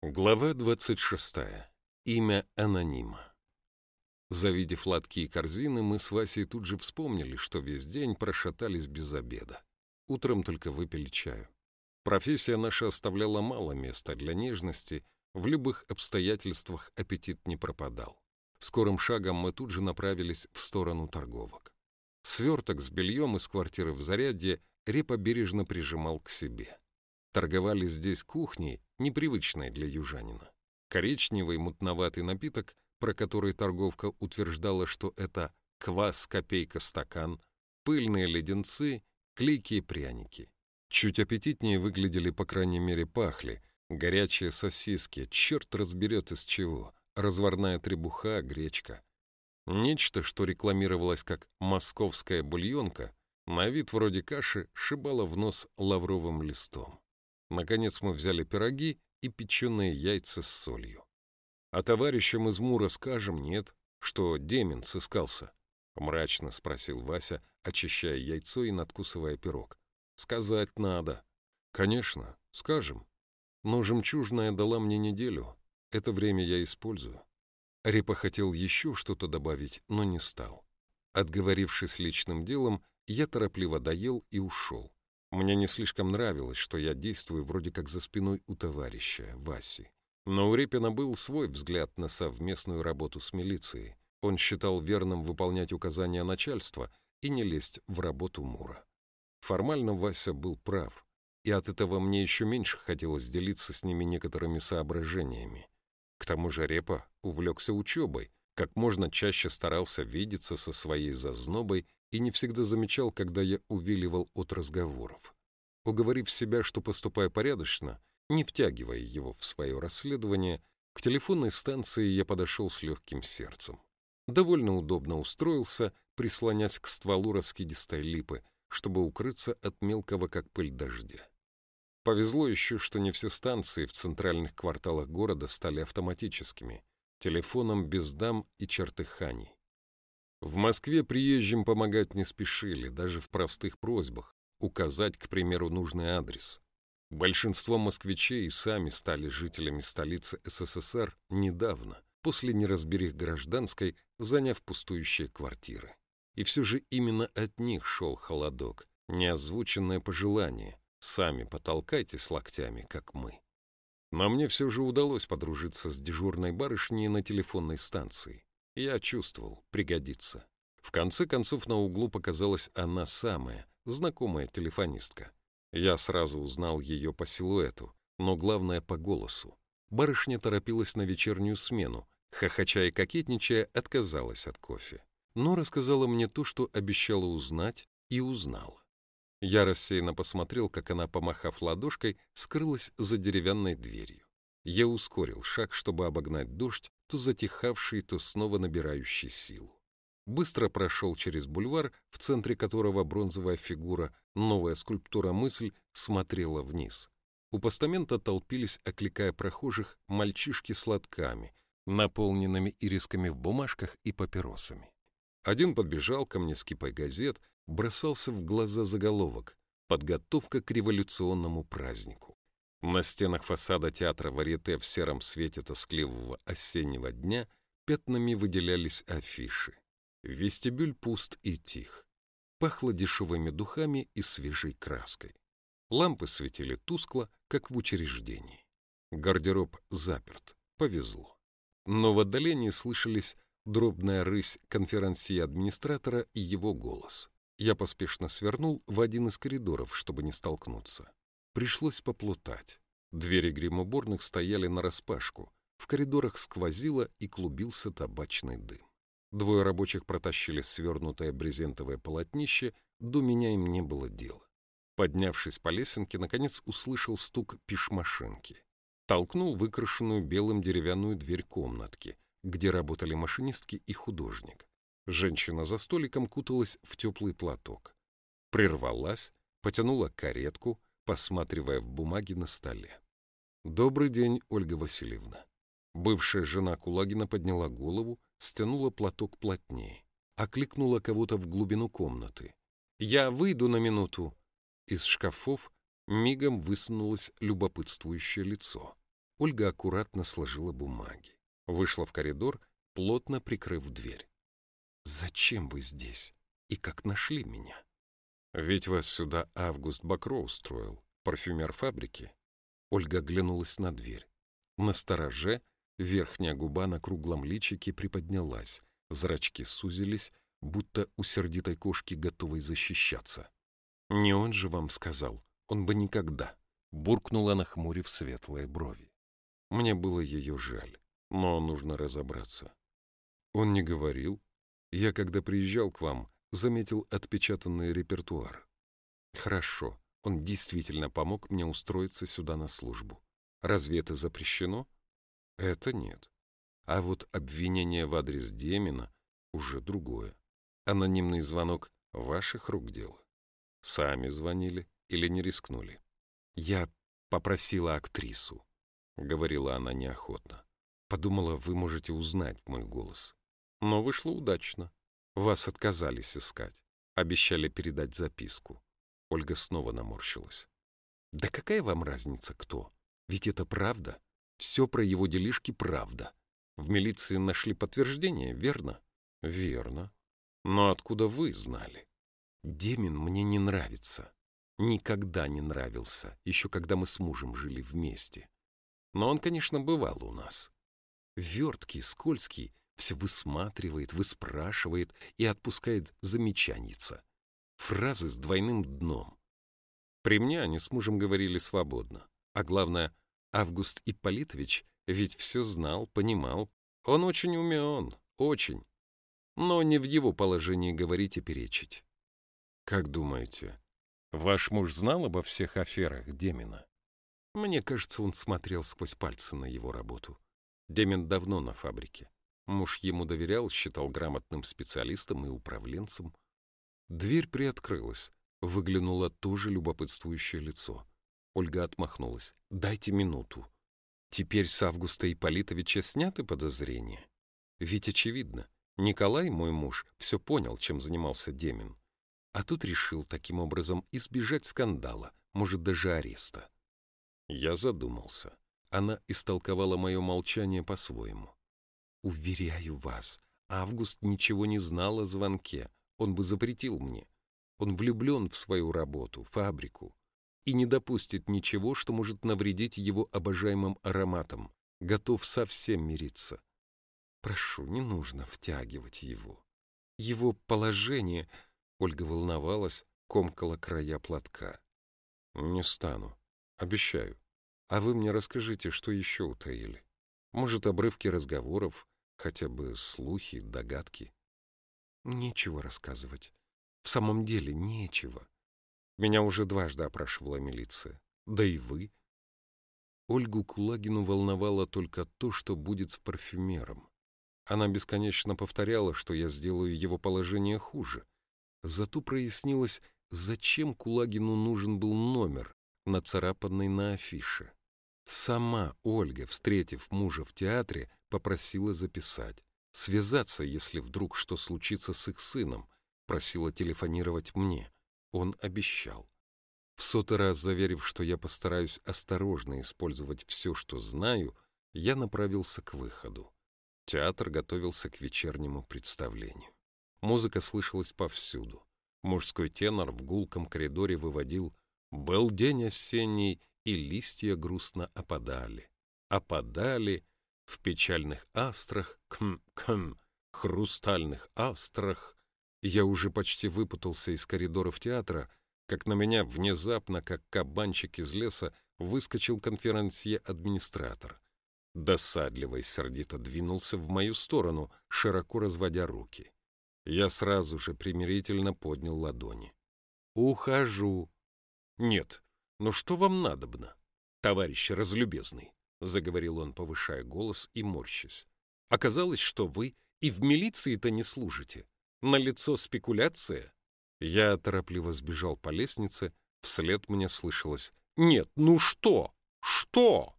Глава 26. Имя анонима. Завидев лотки и корзины, мы с Васей тут же вспомнили, что весь день прошатались без обеда. Утром только выпили чаю. Профессия наша оставляла мало места для нежности, в любых обстоятельствах аппетит не пропадал. Скорым шагом мы тут же направились в сторону торговок. Сверток с бельем из квартиры в Зарядье Репа бережно прижимал к себе. Торговали здесь кухней, непривычной для южанина. Коричневый мутноватый напиток, про который торговка утверждала, что это квас копейка стакан, пыльные леденцы, клейкие пряники. Чуть аппетитнее выглядели, по крайней мере, пахли. Горячие сосиски, черт разберет из чего, разварная требуха, гречка. Нечто, что рекламировалось как «московская бульонка», на вид вроде каши шибало в нос лавровым листом. Наконец мы взяли пироги и печеные яйца с солью. А товарищам из Мура скажем, нет, что Демин сыскался. Мрачно спросил Вася, очищая яйцо и надкусывая пирог. Сказать надо. Конечно, скажем. Но жемчужная дала мне неделю. Это время я использую. Репа хотел еще что-то добавить, но не стал. Отговорившись личным делом, я торопливо доел и ушел. Мне не слишком нравилось, что я действую вроде как за спиной у товарища, Васи. Но у Репина был свой взгляд на совместную работу с милицией. Он считал верным выполнять указания начальства и не лезть в работу Мура. Формально Вася был прав, и от этого мне еще меньше хотелось делиться с ними некоторыми соображениями. К тому же Репа увлекся учебой, как можно чаще старался видеться со своей зазнобой и не всегда замечал, когда я увиливал от разговоров. Уговорив себя, что поступаю порядочно, не втягивая его в свое расследование, к телефонной станции я подошел с легким сердцем. Довольно удобно устроился, прислонясь к стволу раскидистой липы, чтобы укрыться от мелкого, как пыль дождя. Повезло еще, что не все станции в центральных кварталах города стали автоматическими, телефоном без дам и чертыханий. В Москве приезжим помогать не спешили, даже в простых просьбах, указать, к примеру, нужный адрес. Большинство москвичей сами стали жителями столицы СССР недавно, после неразберих гражданской, заняв пустующие квартиры. И все же именно от них шел холодок, неозвученное пожелание «сами потолкайтесь локтями, как мы». Но мне все же удалось подружиться с дежурной барышней на телефонной станции. Я чувствовал, пригодится. В конце концов на углу показалась она самая, знакомая телефонистка. Я сразу узнал ее по силуэту, но главное по голосу. Барышня торопилась на вечернюю смену, хохоча и кокетничая, отказалась от кофе. Но рассказала мне то, что обещала узнать, и узнала. Я рассеянно посмотрел, как она, помахав ладошкой, скрылась за деревянной дверью. Я ускорил шаг, чтобы обогнать дождь, то затихавший, то снова набирающий силу. Быстро прошел через бульвар, в центре которого бронзовая фигура, новая скульптура «Мысль» смотрела вниз. У постамента толпились, окликая прохожих, мальчишки с лотками, наполненными ирисками в бумажках и папиросами. Один подбежал ко мне с кипой газет, бросался в глаза заголовок «Подготовка к революционному празднику». На стенах фасада театра Варьете в сером свете тоскливого осеннего дня пятнами выделялись афиши. Вестибюль пуст и тих. Пахло дешевыми духами и свежей краской. Лампы светили тускло, как в учреждении. Гардероб заперт. Повезло. Но в отдалении слышались дробная рысь конферансье администратора и его голос. Я поспешно свернул в один из коридоров, чтобы не столкнуться. Пришлось поплутать. Двери гримуборных стояли нараспашку. В коридорах сквозило и клубился табачный дым. Двое рабочих протащили свернутое брезентовое полотнище, до меня им не было дела. Поднявшись по лесенке, наконец услышал стук пишмашинки. Толкнул выкрашенную белым деревянную дверь комнатки, где работали машинистки и художник. Женщина за столиком куталась в теплый платок. Прервалась, потянула каретку, посматривая в бумаги на столе. «Добрый день, Ольга Васильевна». Бывшая жена Кулагина подняла голову, стянула платок плотнее, окликнула кого-то в глубину комнаты. «Я выйду на минуту». Из шкафов мигом высунулось любопытствующее лицо. Ольга аккуратно сложила бумаги. Вышла в коридор, плотно прикрыв дверь. «Зачем вы здесь? И как нашли меня?» «Ведь вас сюда Август Бакро устроил, парфюмер фабрики». Ольга оглянулась на дверь. На стороже верхняя губа на круглом личике приподнялась, зрачки сузились, будто у сердитой кошки, готовой защищаться. «Не он же вам сказал, он бы никогда», — буркнула, нахмурив светлые брови. Мне было ее жаль, но нужно разобраться. Он не говорил. Я, когда приезжал к вам, заметил отпечатанный репертуар. Хорошо, он действительно помог мне устроиться сюда на службу. Разве это запрещено? Это нет. А вот обвинение в адрес Демина уже другое. Анонимный звонок ваших рук дело. Сами звонили или не рискнули? Я попросила актрису, — говорила она неохотно. Подумала, вы можете узнать мой голос. Но вышло удачно. Вас отказались искать. Обещали передать записку. Ольга снова наморщилась. Да какая вам разница, кто? Ведь это правда. Все про его делишки правда. В милиции нашли подтверждение, верно? Верно. Но откуда вы знали? Демин мне не нравится. Никогда не нравился, еще когда мы с мужем жили вместе. Но он, конечно, бывал у нас. Верткий, скользкий, все высматривает, выспрашивает и отпускает замечаница. Фразы с двойным дном. При мне они с мужем говорили свободно. А главное, Август Ипполитович ведь все знал, понимал. Он очень умен, очень. Но не в его положении говорить и перечить. Как думаете, ваш муж знал обо всех аферах Демина? Мне кажется, он смотрел сквозь пальцы на его работу. Демин давно на фабрике. Муж ему доверял, считал грамотным специалистом и управленцем. Дверь приоткрылась. Выглянуло тоже любопытствующее лицо. Ольга отмахнулась. «Дайте минуту. Теперь с Августа Ипполитовича сняты подозрения? Ведь очевидно, Николай, мой муж, все понял, чем занимался Демин. А тут решил таким образом избежать скандала, может, даже ареста. Я задумался. Она истолковала мое молчание по-своему. Уверяю вас, Август ничего не знал о звонке. Он бы запретил мне. Он влюблен в свою работу, фабрику, и не допустит ничего, что может навредить его обожаемым ароматам. Готов совсем мириться. Прошу, не нужно втягивать его. Его положение... Ольга волновалась, комкала края платка. Не стану. Обещаю. А вы мне расскажите, что еще утаили. Может, обрывки разговоров, хотя бы слухи, догадки. Нечего рассказывать. В самом деле нечего. Меня уже дважды опрашивала милиция. Да и вы. Ольгу Кулагину волновало только то, что будет с парфюмером. Она бесконечно повторяла, что я сделаю его положение хуже. Зато прояснилось, зачем Кулагину нужен был номер, нацарапанный на афише. Сама Ольга, встретив мужа в театре, попросила записать. Связаться, если вдруг что случится с их сыном. Просила телефонировать мне. Он обещал. В сотый раз заверив, что я постараюсь осторожно использовать все, что знаю, я направился к выходу. Театр готовился к вечернему представлению. Музыка слышалась повсюду. Мужской тенор в гулком коридоре выводил «Был день осенний, и листья грустно опадали. Опадали в печальных астрах, км-км, хрустальных астрах. Я уже почти выпутался из коридоров театра, как на меня внезапно, как кабанчик из леса, выскочил конферансье-администратор. Досадливо и сердито двинулся в мою сторону, широко разводя руки. Я сразу же примирительно поднял ладони. «Ухожу». «Нет, «Ну что вам надобно, товарищ разлюбезный?» — заговорил он, повышая голос и морщась. «Оказалось, что вы и в милиции-то не служите. На лицо спекуляция?» Я торопливо сбежал по лестнице, вслед мне слышалось «Нет, ну что? Что?»